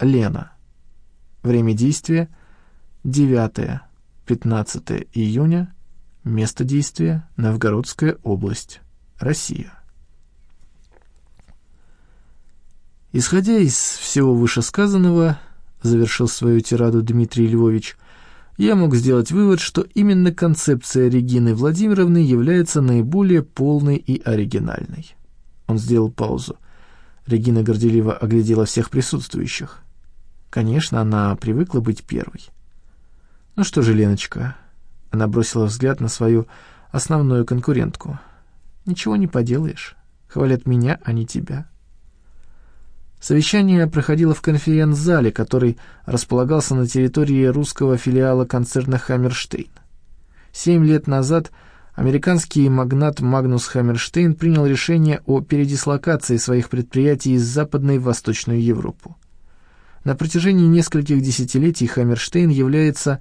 Лена. Время действия 9-15 июня. Место действия Новгородская область, Россия. Исходя из всего вышесказанного, завершил свою тираду Дмитрий Львович, я мог сделать вывод, что именно концепция Регины Владимировны является наиболее полной и оригинальной. Он сделал паузу. Регина горделиво оглядела всех присутствующих. Конечно, она привыкла быть первой. «Ну что же, Леночка?» Она бросила взгляд на свою основную конкурентку. «Ничего не поделаешь. Хвалят меня, а не тебя». Совещание проходило в конференц-зале, который располагался на территории русского филиала концерна «Хаммерштейн». Семь лет назад американский магнат Магнус Хаммерштейн принял решение о передислокации своих предприятий из Западной в Восточную Европу. На протяжении нескольких десятилетий Хаммерштейн является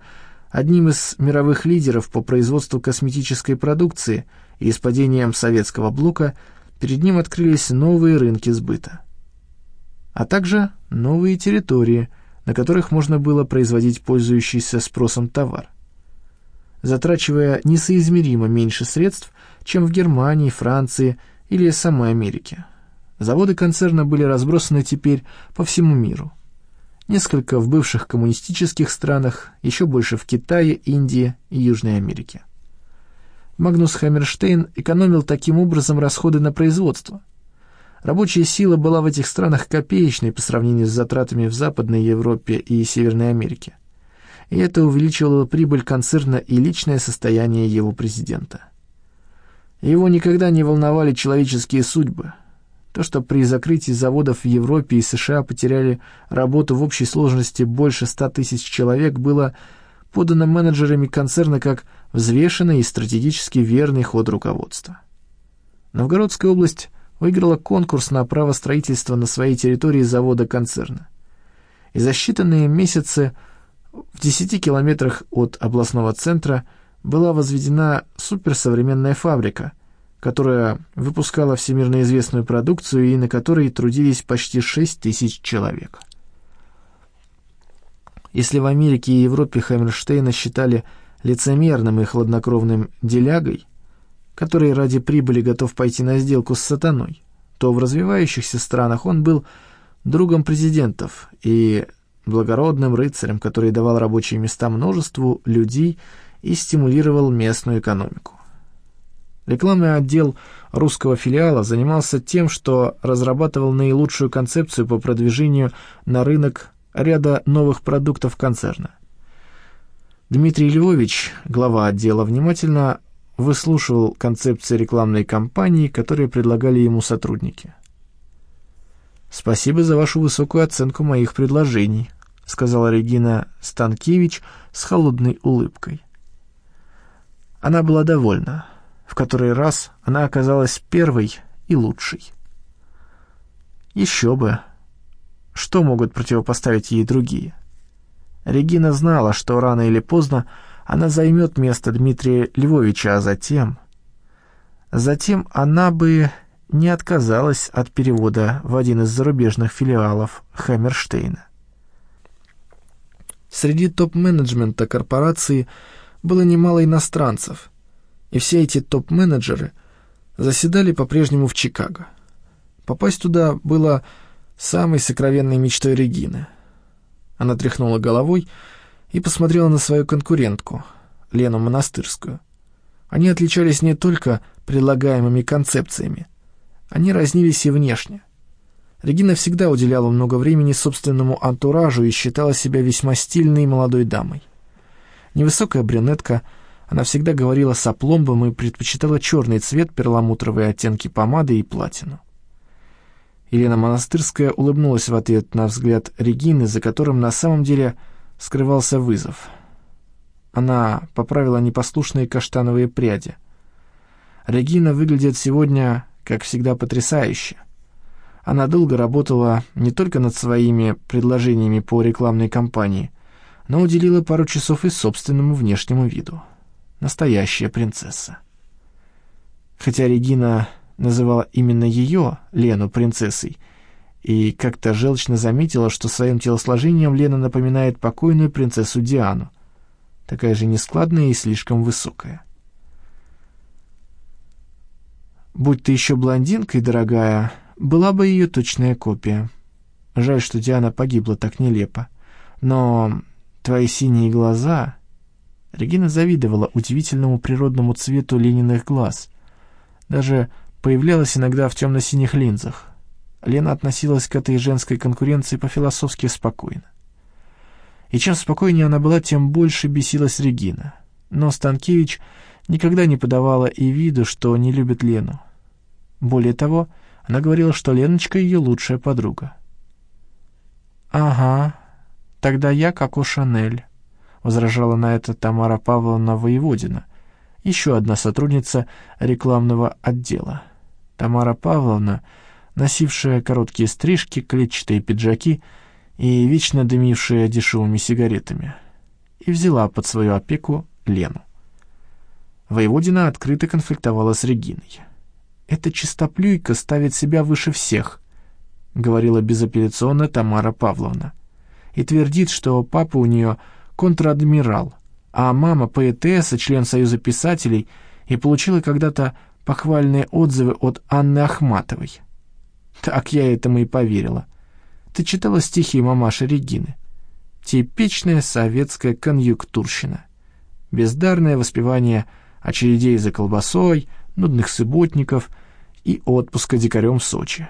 одним из мировых лидеров по производству косметической продукции, и с падением советского блока перед ним открылись новые рынки сбыта а также новые территории, на которых можно было производить пользующийся спросом товар. Затрачивая несоизмеримо меньше средств, чем в Германии, Франции или самой Америке. Заводы концерна были разбросаны теперь по всему миру. Несколько в бывших коммунистических странах, еще больше в Китае, Индии и Южной Америке. Магнус Хаммерштейн экономил таким образом расходы на производство – Рабочая сила была в этих странах копеечной по сравнению с затратами в Западной Европе и Северной Америке. И это увеличивало прибыль концерна и личное состояние его президента. Его никогда не волновали человеческие судьбы. То, что при закрытии заводов в Европе и США потеряли работу в общей сложности больше ста тысяч человек, было подано менеджерами концерна как взвешенный и стратегически верный ход руководства. Новгородская область выиграла конкурс на право строительства на своей территории завода концерна. И за считанные месяцы в 10 километрах от областного центра была возведена суперсовременная фабрика, которая выпускала всемирно известную продукцию и на которой трудились почти 6 тысяч человек. Если в Америке и Европе Хаммерштейна считали лицемерным и хладнокровным делягой, который ради прибыли готов пойти на сделку с сатаной, то в развивающихся странах он был другом президентов и благородным рыцарем, который давал рабочие места множеству людей и стимулировал местную экономику. Рекламный отдел русского филиала занимался тем, что разрабатывал наилучшую концепцию по продвижению на рынок ряда новых продуктов концерна. Дмитрий Львович, глава отдела, внимательно выслушивал концепции рекламной кампании, которые предлагали ему сотрудники. «Спасибо за вашу высокую оценку моих предложений», сказала Регина Станкевич с холодной улыбкой. Она была довольна. В который раз она оказалась первой и лучшей. Еще бы. Что могут противопоставить ей другие? Регина знала, что рано или поздно она займет место Дмитрия Львовича, а затем... Затем она бы не отказалась от перевода в один из зарубежных филиалов Хаммерштейна. Среди топ-менеджмента корпорации было немало иностранцев, и все эти топ-менеджеры заседали по-прежнему в Чикаго. Попасть туда было самой сокровенной мечтой Регины. Она тряхнула головой и посмотрела на свою конкурентку, Лену Монастырскую. Они отличались не только предлагаемыми концепциями, они разнились и внешне. Регина всегда уделяла много времени собственному антуражу и считала себя весьма стильной молодой дамой. Невысокая брюнетка, она всегда говорила с опломбом и предпочитала черный цвет, перламутровые оттенки помады и платину. Елена Монастырская улыбнулась в ответ на взгляд Регины, за которым на самом деле скрывался вызов. Она поправила непослушные каштановые пряди. Регина выглядит сегодня, как всегда, потрясающе. Она долго работала не только над своими предложениями по рекламной кампании, но уделила пару часов и собственному внешнему виду. Настоящая принцесса. Хотя Регина называла именно ее, Лену, принцессой, и как-то желчно заметила, что своим телосложением Лена напоминает покойную принцессу Диану, такая же нескладная и слишком высокая. «Будь ты еще блондинкой, дорогая, была бы ее точная копия. Жаль, что Диана погибла так нелепо. Но твои синие глаза...» Регина завидовала удивительному природному цвету Лениных глаз. Даже появлялась иногда в темно-синих линзах. Лена относилась к этой женской конкуренции по-философски спокойно. И чем спокойнее она была, тем больше бесилась Регина. Но Станкевич никогда не подавала и виду, что не любит Лену. Более того, она говорила, что Леночка ее лучшая подруга. «Ага, тогда я как у Шанель», — возражала на это Тамара Павловна Воеводина, еще одна сотрудница рекламного отдела. Тамара Павловна, носившая короткие стрижки, клетчатые пиджаки и вечно дымившая дешевыми сигаретами, и взяла под свою опеку Лену. Воеводина открыто конфликтовала с Региной. «Эта чистоплюйка ставит себя выше всех», — говорила безапелляционно Тамара Павловна, и твердит, что папа у нее контр-адмирал, а мама поэтесса, член Союза писателей, и получила когда-то похвальные отзывы от Анны Ахматовой. Так я этому и поверила. Ты читала стихи мамаши Регины? Типичная советская конъюнктурщина. Бездарное воспевание очередей за колбасой, нудных субботников и отпуска дикарем в Сочи.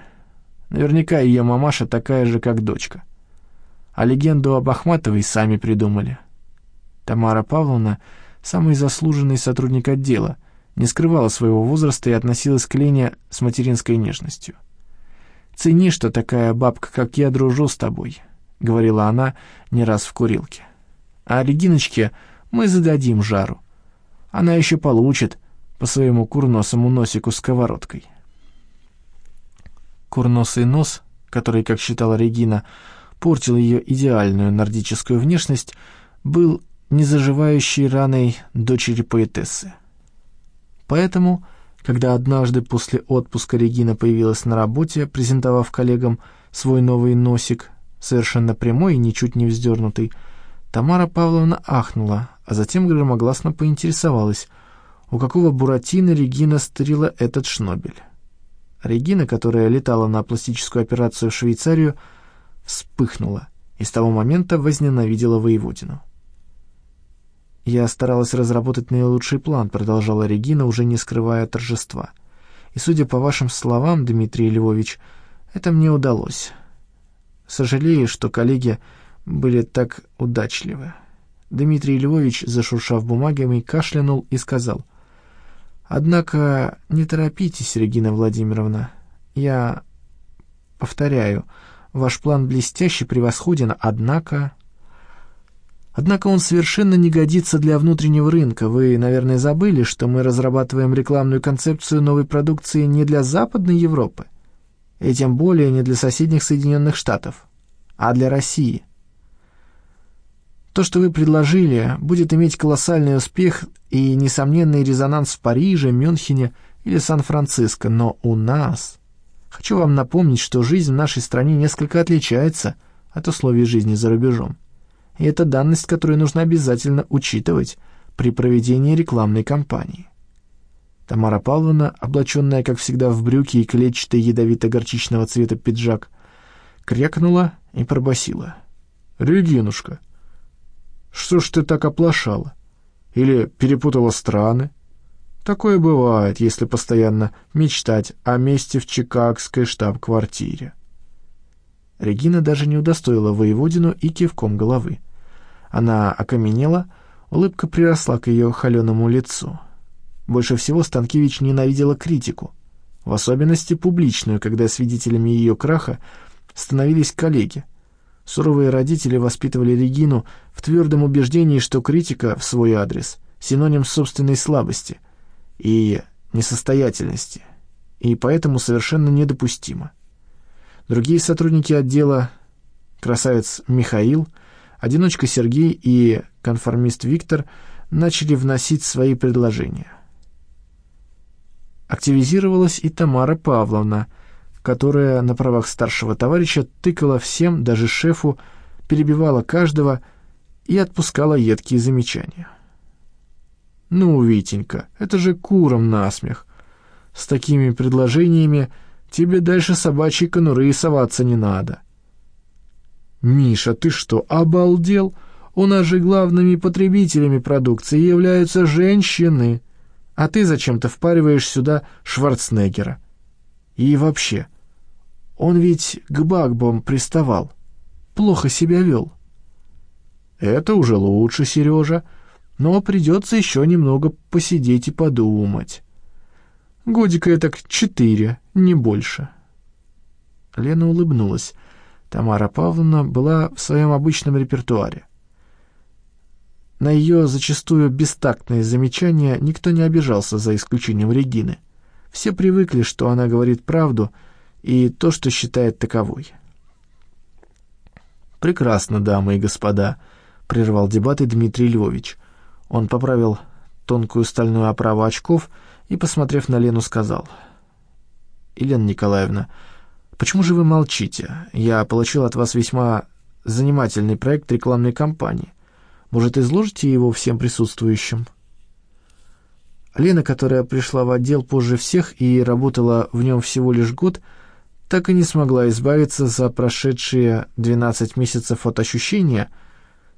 Наверняка ее мамаша такая же, как дочка. А легенду об Ахматовой сами придумали. Тамара Павловна, самый заслуженный сотрудник отдела, не скрывала своего возраста и относилась к Лене с материнской нежностью. «Цени, что такая бабка, как я, дружу с тобой», — говорила она не раз в курилке. «А Региночке мы зададим жару. Она еще получит по своему курносому носику сковородкой». Курносый нос, который, как считала Регина, портил ее идеальную нордическую внешность, был незаживающей раной дочери поэтессы. Поэтому когда однажды после отпуска Регина появилась на работе, презентовав коллегам свой новый носик, совершенно прямой и ничуть не вздернутый, Тамара Павловна ахнула, а затем громогласно поинтересовалась, у какого Буратино Регина стырила этот шнобель. Регина, которая летала на пластическую операцию в Швейцарию, вспыхнула и с того момента возненавидела воеводину. «Я старалась разработать наилучший план», — продолжала Регина, уже не скрывая торжества. «И, судя по вашим словам, Дмитрий Львович, это мне удалось. Сожалею, что коллеги были так удачливы». Дмитрий Львович, зашуршав бумагами, кашлянул и сказал. «Однако не торопитесь, Регина Владимировна. Я повторяю, ваш план блестящий, превосходен, однако...» Однако он совершенно не годится для внутреннего рынка. Вы, наверное, забыли, что мы разрабатываем рекламную концепцию новой продукции не для Западной Европы, и тем более не для соседних Соединенных Штатов, а для России. То, что вы предложили, будет иметь колоссальный успех и несомненный резонанс в Париже, Мюнхене или Сан-Франциско, но у нас... Хочу вам напомнить, что жизнь в нашей стране несколько отличается от условий жизни за рубежом и это данность, которую нужно обязательно учитывать при проведении рекламной кампании. Тамара Павловна, облаченная, как всегда, в брюки и клетчатый ядовито-горчичного цвета пиджак, крякнула и пробасила: «Регинушка, что ж ты так оплошала? Или перепутала страны? Такое бывает, если постоянно мечтать о месте в чикагской штаб-квартире». Регина даже не удостоила воеводину и кивком головы. Она окаменела, улыбка приросла к ее холеному лицу. Больше всего Станкевич ненавидела критику, в особенности публичную, когда свидетелями ее краха становились коллеги. Суровые родители воспитывали Регину в твердом убеждении, что критика в свой адрес — синоним собственной слабости и несостоятельности, и поэтому совершенно недопустимо. Другие сотрудники отдела, красавец Михаил — Одиночка Сергей и конформист Виктор начали вносить свои предложения. Активизировалась и Тамара Павловна, которая на правах старшего товарища тыкала всем, даже шефу, перебивала каждого и отпускала едкие замечания. «Ну, Витенька, это же куром насмех. С такими предложениями тебе дальше собачьей конуры соваться не надо». «Миша, ты что, обалдел? У нас же главными потребителями продукции являются женщины, а ты зачем-то впариваешь сюда Шварценеггера. И вообще, он ведь к Багбам приставал, плохо себя вел». «Это уже лучше, Сережа, но придется еще немного посидеть и подумать. Годика это четыре, не больше». Лена улыбнулась. Тамара Павловна была в своем обычном репертуаре. На ее зачастую бестактные замечания никто не обижался, за исключением Регины. Все привыкли, что она говорит правду и то, что считает таковой. «Прекрасно, дамы и господа», прервал дебаты Дмитрий Львович. Он поправил тонкую стальную оправу очков и, посмотрев на Лену, сказал. «Елена Николаевна, почему же вы молчите? Я получил от вас весьма занимательный проект рекламной кампании. Может, изложите его всем присутствующим?» Лена, которая пришла в отдел позже всех и работала в нем всего лишь год, так и не смогла избавиться за прошедшие 12 месяцев от ощущения –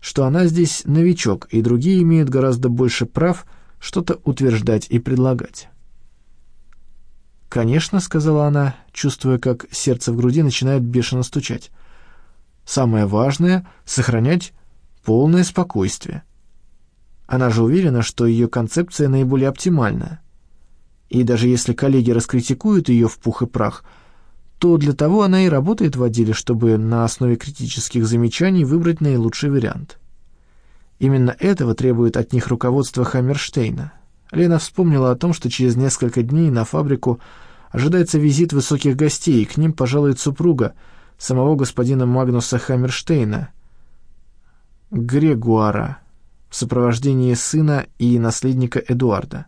что она здесь новичок, и другие имеют гораздо больше прав что-то утверждать и предлагать. «Конечно», — сказала она, чувствуя, как сердце в груди начинает бешено стучать. «Самое важное — сохранять полное спокойствие. Она же уверена, что ее концепция наиболее оптимальная. И даже если коллеги раскритикуют ее в пух и прах — то для того она и работает в отделе, чтобы на основе критических замечаний выбрать наилучший вариант. Именно этого требует от них руководство Хаммерштейна. Лена вспомнила о том, что через несколько дней на фабрику ожидается визит высоких гостей, и к ним пожалует супруга самого господина Магнуса Хаммерштейна, Грегуара, в сопровождении сына и наследника Эдуарда.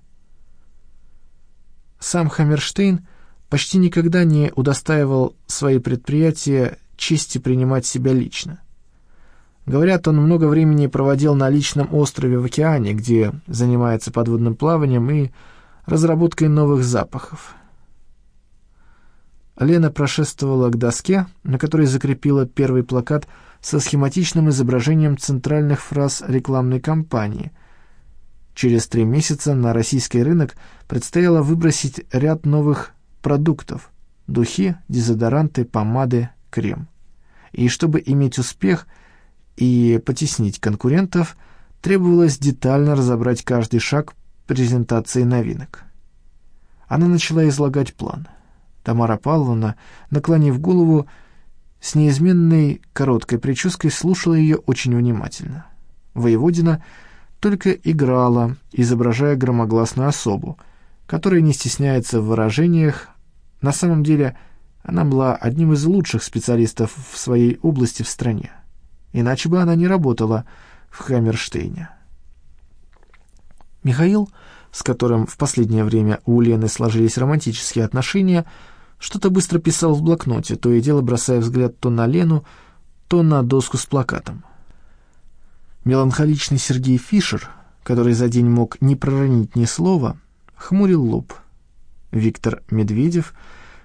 Сам Хаммерштейн почти никогда не удостаивал свои предприятия чести принимать себя лично. Говорят, он много времени проводил на личном острове в океане, где занимается подводным плаванием и разработкой новых запахов. Лена прошествовала к доске, на которой закрепила первый плакат со схематичным изображением центральных фраз рекламной кампании. Через три месяца на российский рынок предстояло выбросить ряд новых продуктов – духи, дезодоранты, помады, крем. И чтобы иметь успех и потеснить конкурентов, требовалось детально разобрать каждый шаг презентации новинок. Она начала излагать план. Тамара Павловна, наклонив голову, с неизменной короткой прической слушала ее очень внимательно. Воеводина только играла, изображая громогласную особу, которая не стесняется в выражениях, на самом деле, она была одним из лучших специалистов в своей области в стране. Иначе бы она не работала в Хаммерштейне. Михаил, с которым в последнее время у Лены сложились романтические отношения, что-то быстро писал в блокноте, то и дело бросая взгляд то на Лену, то на доску с плакатом. Меланхоличный Сергей Фишер, который за день мог не проронить ни слова, хмурил лоб. Виктор Медведев —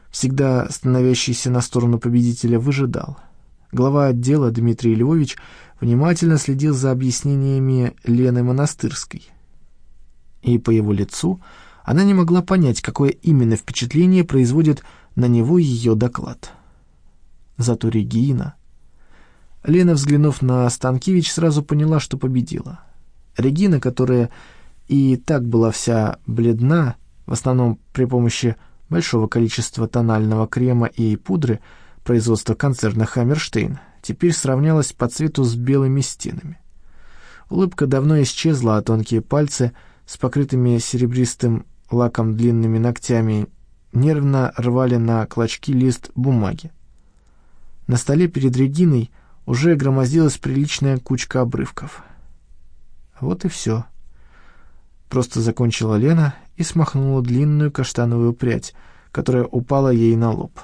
всегда становящийся на сторону победителя, выжидал. Глава отдела Дмитрий Львович внимательно следил за объяснениями Лены Монастырской. И по его лицу она не могла понять, какое именно впечатление производит на него ее доклад. Зато Регина... Лена, взглянув на Станкевич, сразу поняла, что победила. Регина, которая и так была вся бледна, в основном при помощи большого количества тонального крема и пудры производства концерна «Хаммерштейн» теперь сравнялась по цвету с белыми стенами. Улыбка давно исчезла, а тонкие пальцы с покрытыми серебристым лаком длинными ногтями нервно рвали на клочки лист бумаги. На столе перед Региной уже громоздилась приличная кучка обрывков. Вот и все. Просто закончила Лена и смахнула длинную каштановую прядь, которая упала ей на лоб.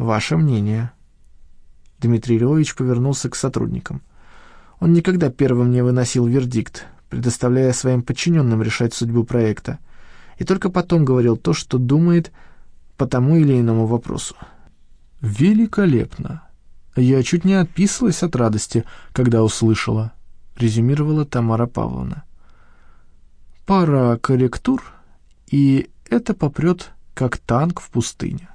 Ваше мнение». Дмитрий Львович повернулся к сотрудникам. Он никогда первым не выносил вердикт, предоставляя своим подчиненным решать судьбу проекта, и только потом говорил то, что думает по тому или иному вопросу. «Великолепно! Я чуть не отписалась от радости, когда услышала», — резюмировала Тамара Павловна. «Пара корректур, и это попрет, как танк в пустыне».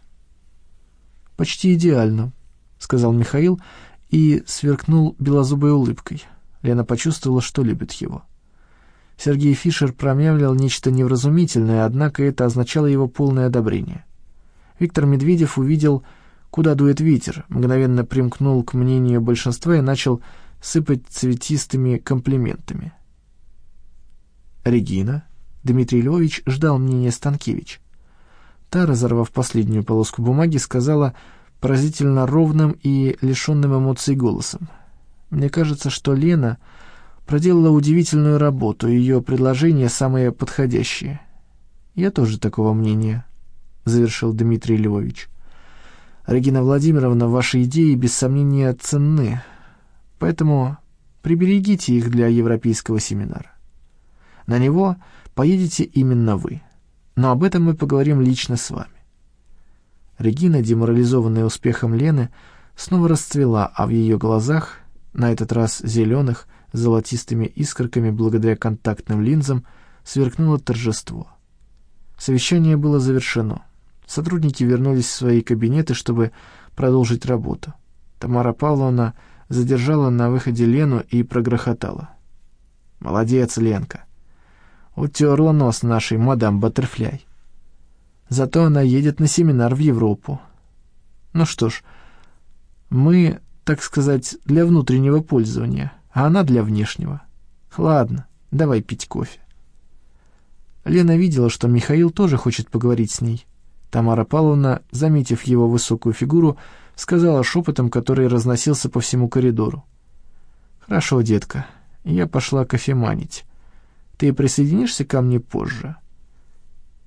«Почти идеально», — сказал Михаил и сверкнул белозубой улыбкой. Лена почувствовала, что любит его. Сергей Фишер промямлил нечто невразумительное, однако это означало его полное одобрение. Виктор Медведев увидел, куда дует ветер, мгновенно примкнул к мнению большинства и начал сыпать цветистыми комплиментами. Регина. Дмитрий Львович ждал мнения Станкевич. Та, разорвав последнюю полоску бумаги, сказала поразительно ровным и лишенным эмоций голосом. «Мне кажется, что Лена проделала удивительную работу, ее предложения самые подходящие». «Я тоже такого мнения», — завершил Дмитрий Львович. «Регина Владимировна, ваши идеи без сомнения ценны, поэтому приберегите их для европейского семинара. На него поедете именно вы, но об этом мы поговорим лично с вами. Регина, деморализованная успехом Лены, снова расцвела, а в ее глазах, на этот раз зеленых, с золотистыми искорками благодаря контактным линзам, сверкнуло торжество. Совещание было завершено. Сотрудники вернулись в свои кабинеты, чтобы продолжить работу. Тамара Павловна задержала на выходе Лену и прогрохотала. «Молодец, Ленка! Утерла нос нашей мадам Баттерфляй!» Зато она едет на семинар в Европу. Ну что ж, мы, так сказать, для внутреннего пользования, а она для внешнего. Ладно, давай пить кофе. Лена видела, что Михаил тоже хочет поговорить с ней. Тамара Павловна, заметив его высокую фигуру, сказала шепотом, который разносился по всему коридору. «Хорошо, детка, я пошла кофеманить. Ты присоединишься ко мне позже?»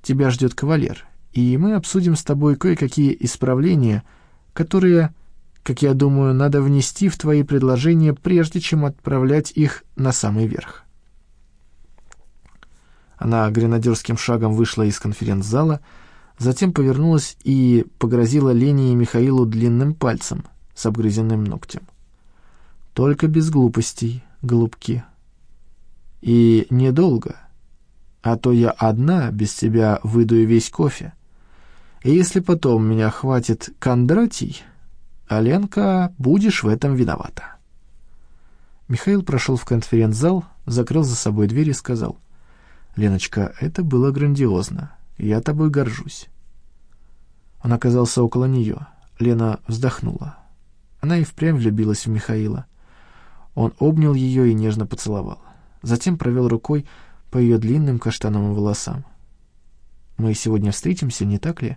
Тебя ждет кавалер, и мы обсудим с тобой кое-какие исправления, которые, как я думаю, надо внести в твои предложения, прежде чем отправлять их на самый верх». Она гренадерским шагом вышла из конференц-зала, затем повернулась и погрозила Лене и Михаилу длинным пальцем с обгрызенным ногтем. «Только без глупостей, голубки. И недолго» а то я одна без тебя выдую весь кофе. И если потом меня хватит Кондратий, Аленка, будешь в этом виновата». Михаил прошел в конференц-зал, закрыл за собой дверь и сказал, «Леночка, это было грандиозно. Я тобой горжусь». Он оказался около нее. Лена вздохнула. Она и впрямь влюбилась в Михаила. Он обнял ее и нежно поцеловал. Затем провел рукой по ее длинным каштановым волосам. «Мы сегодня встретимся, не так ли?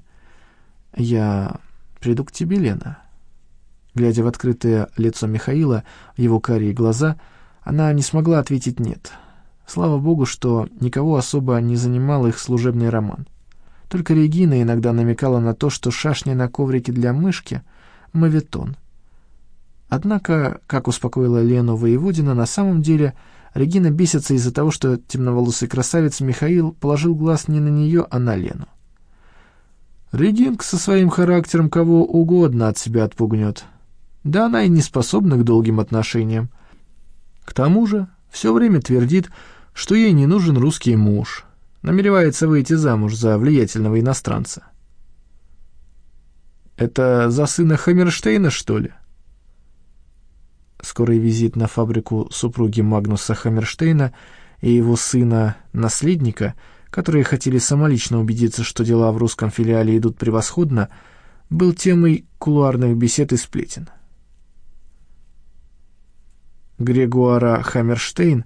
Я приду к тебе, Лена». Глядя в открытое лицо Михаила, в его карие глаза, она не смогла ответить «нет». Слава богу, что никого особо не занимал их служебный роман. Только Регина иногда намекала на то, что шашня на коврике для мышки — мавитон. Однако, как успокоила Лену Воеводина, на самом деле — Регина бесится из-за того, что темноволосый красавец Михаил положил глаз не на нее, а на Лену. Регинка со своим характером кого угодно от себя отпугнет. Да она и не способна к долгим отношениям. К тому же все время твердит, что ей не нужен русский муж, намеревается выйти замуж за влиятельного иностранца. «Это за сына Хаммерштейна, что ли?» Скорый визит на фабрику супруги Магнуса Хаммерштейна и его сына-наследника, которые хотели самолично убедиться, что дела в русском филиале идут превосходно, был темой кулуарных бесед и сплетен. Грегуара Хаммерштейн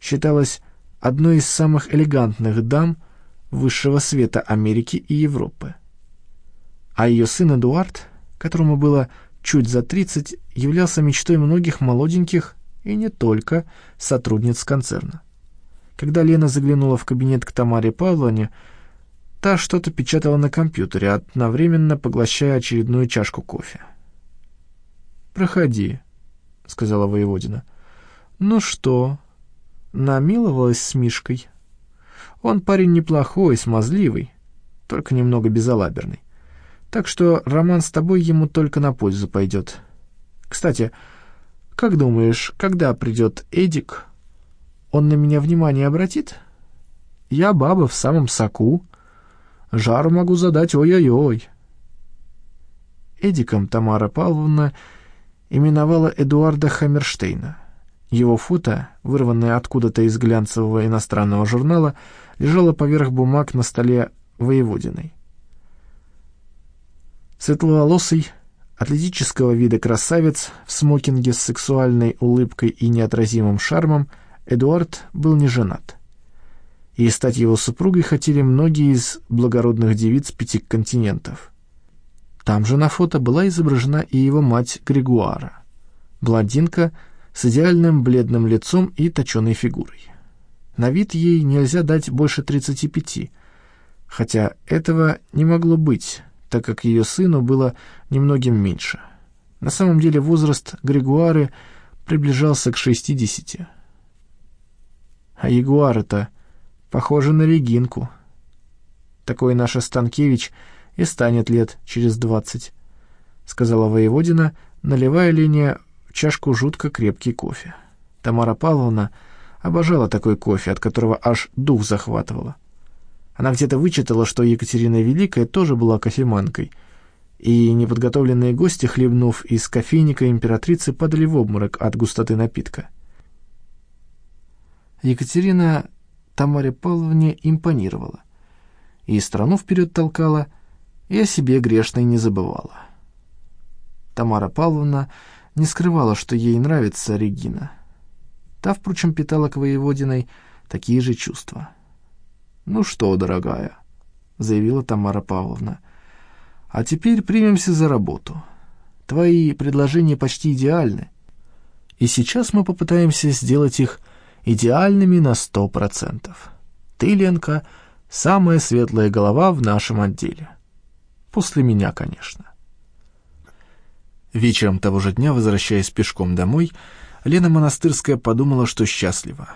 считалась одной из самых элегантных дам высшего света Америки и Европы. А ее сын Эдуард, которому было чуть за 30, являлся мечтой многих молоденьких и не только сотрудниц концерна. Когда Лена заглянула в кабинет к Тамаре Павловне, Та что-то печатала на компьютере, одновременно поглощая очередную чашку кофе. «Проходи», — сказала воеводина. «Ну что, намиловалась с Мишкой? Он парень неплохой, смазливый, только немного безалаберный. Так что роман с тобой ему только на пользу пойдет. Кстати, как думаешь, когда придет Эдик, он на меня внимание обратит? Я баба в самом соку. Жару могу задать ой-ой-ой». Эдиком Тамара Павловна именовала Эдуарда Хаммерштейна. Его фото, вырванное откуда-то из глянцевого иностранного журнала, лежало поверх бумаг на столе воеводиной. Светловолосый, атлетического вида красавец в смокинге с сексуальной улыбкой и неотразимым шармом, Эдуард был не женат. И стать его супругой хотели многие из благородных девиц пяти континентов. Там же на фото была изображена и его мать Григуара, блондинка с идеальным бледным лицом и точеной фигурой. На вид ей нельзя дать больше 35, хотя этого не могло быть, так как ее сыну было немногим меньше. На самом деле возраст Григуары приближался к 60. А Ягуара-то похожа на Регинку. Такой наша Станкевич — и станет лет через двадцать», — сказала воеводина, наливая Лене в чашку жутко крепкий кофе. Тамара Павловна обожала такой кофе, от которого аж дух захватывала. Она где-то вычитала, что Екатерина Великая тоже была кофеманкой, и неподготовленные гости, хлебнув из кофейника императрицы, падали в обморок от густоты напитка. Екатерина Тамаре Павловне импонировала и страну вперед толкала — и о себе грешной не забывала. Тамара Павловна не скрывала, что ей нравится Регина. Та, впрочем, питала к воеводиной такие же чувства. «Ну что, дорогая», — заявила Тамара Павловна, — «а теперь примемся за работу. Твои предложения почти идеальны, и сейчас мы попытаемся сделать их идеальными на сто процентов. Ты, Ленка, самая светлая голова в нашем отделе». После меня, конечно. Вечером того же дня, возвращаясь пешком домой, Лена Монастырская подумала, что счастлива.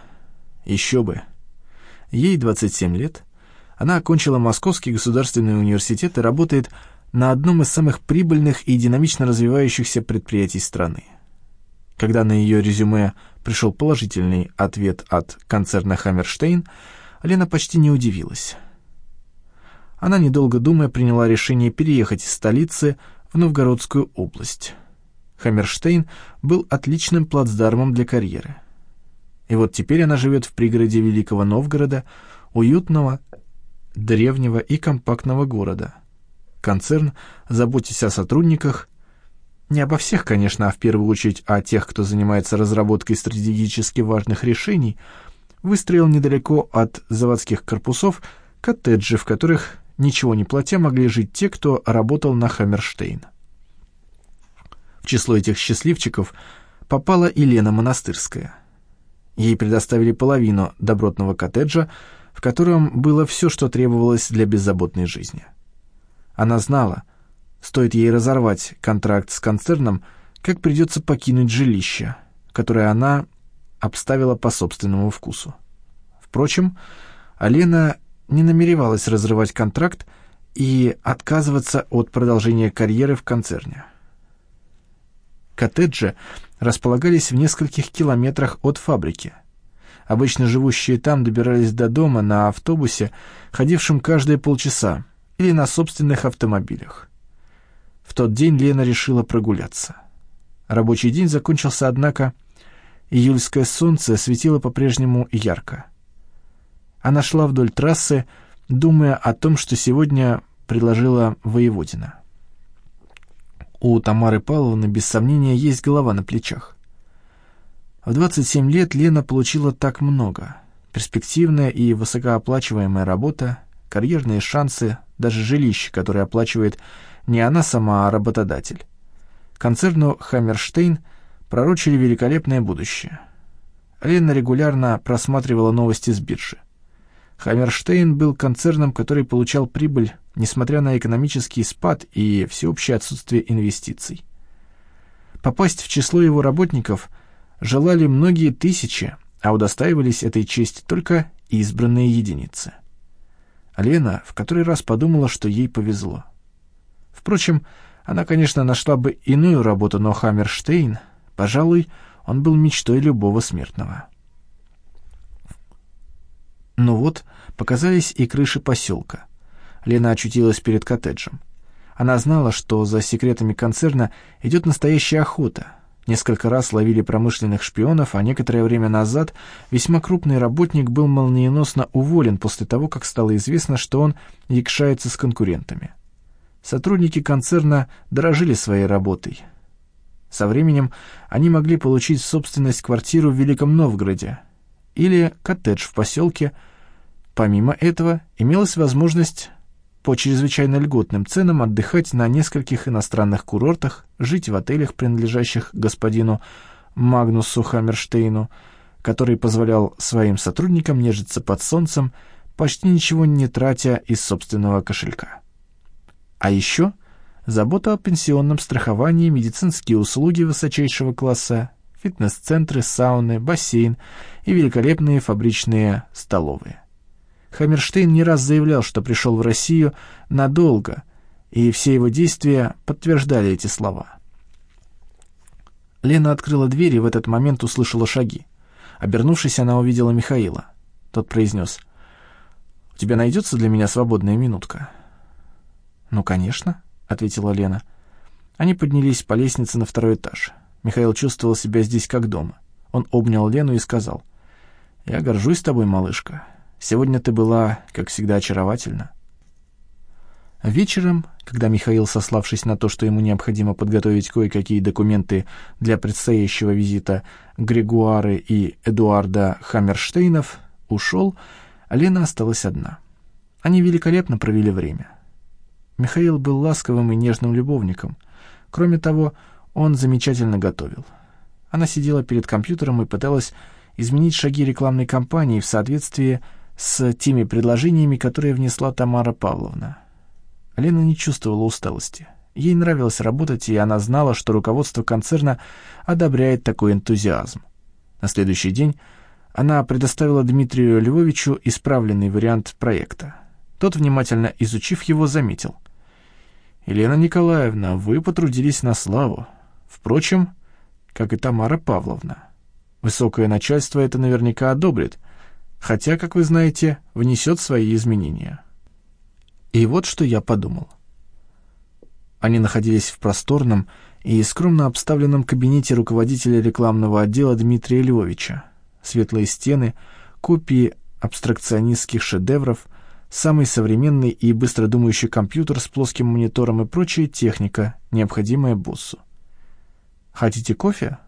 Еще бы. Ей 27 лет. Она окончила Московский государственный университет и работает на одном из самых прибыльных и динамично развивающихся предприятий страны. Когда на ее резюме пришел положительный ответ от концерна «Хаммерштейн», Лена почти не удивилась она, недолго думая, приняла решение переехать из столицы в Новгородскую область. Хаммерштейн был отличным плацдармом для карьеры. И вот теперь она живет в пригороде Великого Новгорода, уютного, древнего и компактного города. Концерн, заботясь о сотрудниках, не обо всех, конечно, а в первую очередь о тех, кто занимается разработкой стратегически важных решений, выстроил недалеко от заводских корпусов коттеджи, в которых ничего не платя, могли жить те, кто работал на Хаммерштейн. В число этих счастливчиков попала и Лена Монастырская. Ей предоставили половину добротного коттеджа, в котором было все, что требовалось для беззаботной жизни. Она знала, стоит ей разорвать контракт с концерном, как придется покинуть жилище, которое она обставила по собственному вкусу. Впрочем, Алена не намеревалась разрывать контракт и отказываться от продолжения карьеры в концерне. Коттеджи располагались в нескольких километрах от фабрики. Обычно живущие там добирались до дома на автобусе, ходившем каждые полчаса, или на собственных автомобилях. В тот день Лена решила прогуляться. Рабочий день закончился, однако июльское солнце светило по-прежнему ярко. Она шла вдоль трассы, думая о том, что сегодня предложила воеводина. У Тамары Павловны, без сомнения, есть голова на плечах. В 27 лет Лена получила так много. Перспективная и высокооплачиваемая работа, карьерные шансы, даже жилище, которое оплачивает не она сама, а работодатель. Концерну «Хаммерштейн» пророчили великолепное будущее. Лена регулярно просматривала новости с биржи. Хаммерштейн был концерном, который получал прибыль, несмотря на экономический спад и всеобщее отсутствие инвестиций. Попасть в число его работников желали многие тысячи, а удостаивались этой чести только избранные единицы. Лена в который раз подумала, что ей повезло. Впрочем, она, конечно, нашла бы иную работу, но Хаммерштейн, пожалуй, он был мечтой любого смертного. Ну вот, показались и крыши поселка. Лена очутилась перед коттеджем. Она знала, что за секретами концерна идет настоящая охота. Несколько раз ловили промышленных шпионов, а некоторое время назад весьма крупный работник был молниеносно уволен после того, как стало известно, что он якшается с конкурентами. Сотрудники концерна дорожили своей работой. Со временем они могли получить собственность квартиру в Великом Новгороде или коттедж в поселке. Помимо этого, имелась возможность по чрезвычайно льготным ценам отдыхать на нескольких иностранных курортах, жить в отелях, принадлежащих господину Магнусу Хаммерштейну, который позволял своим сотрудникам нежиться под солнцем, почти ничего не тратя из собственного кошелька. А еще забота о пенсионном страховании, медицинские услуги высочайшего класса, фитнес-центры, сауны, бассейн и великолепные фабричные столовые. Хаммерштейн не раз заявлял, что пришел в Россию надолго, и все его действия подтверждали эти слова. Лена открыла дверь и в этот момент услышала шаги. Обернувшись, она увидела Михаила. Тот произнес, «У тебя найдется для меня свободная минутка?» «Ну, конечно», — ответила Лена. Они поднялись по лестнице на второй этаж. Михаил чувствовал себя здесь как дома. Он обнял Лену и сказал, «Я горжусь тобой, малышка. Сегодня ты была, как всегда, очаровательна. Вечером, когда Михаил, сославшись на то, что ему необходимо подготовить кое-какие документы для предстоящего визита Григуары и Эдуарда Хаммерштейнов, ушел, Лена осталась одна. Они великолепно провели время. Михаил был ласковым и нежным любовником. Кроме того, он замечательно готовил. Она сидела перед компьютером и пыталась изменить шаги рекламной кампании в соответствии с теми предложениями, которые внесла Тамара Павловна. Лена не чувствовала усталости. Ей нравилось работать, и она знала, что руководство концерна одобряет такой энтузиазм. На следующий день она предоставила Дмитрию Львовичу исправленный вариант проекта. Тот, внимательно изучив его, заметил. «Елена Николаевна, вы потрудились на славу. Впрочем, как и Тамара Павловна. Высокое начальство это наверняка одобрит, хотя, как вы знаете, внесет свои изменения. И вот что я подумал. Они находились в просторном и скромно обставленном кабинете руководителя рекламного отдела Дмитрия Львовича. Светлые стены, копии абстракционистских шедевров, самый современный и быстродумающий компьютер с плоским монитором и прочая техника, необходимая боссу. «Хотите кофе?» —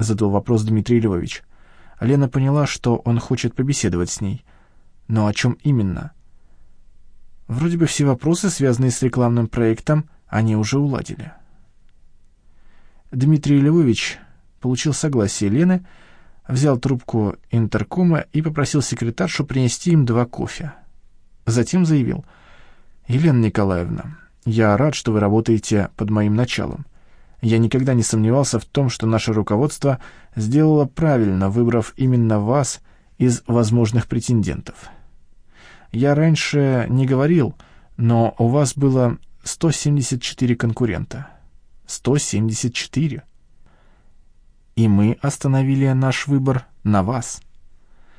задал вопрос Дмитрий Львович. Лена поняла, что он хочет побеседовать с ней. Но о чем именно? Вроде бы все вопросы, связанные с рекламным проектом, они уже уладили. Дмитрий Львович получил согласие Лены, взял трубку интеркома и попросил секретаршу принести им два кофе. Затем заявил, «Елена Николаевна, я рад, что вы работаете под моим началом. Я никогда не сомневался в том, что наше руководство сделало правильно, выбрав именно вас из возможных претендентов. Я раньше не говорил, но у вас было 174 конкурента. 174. И мы остановили наш выбор на вас.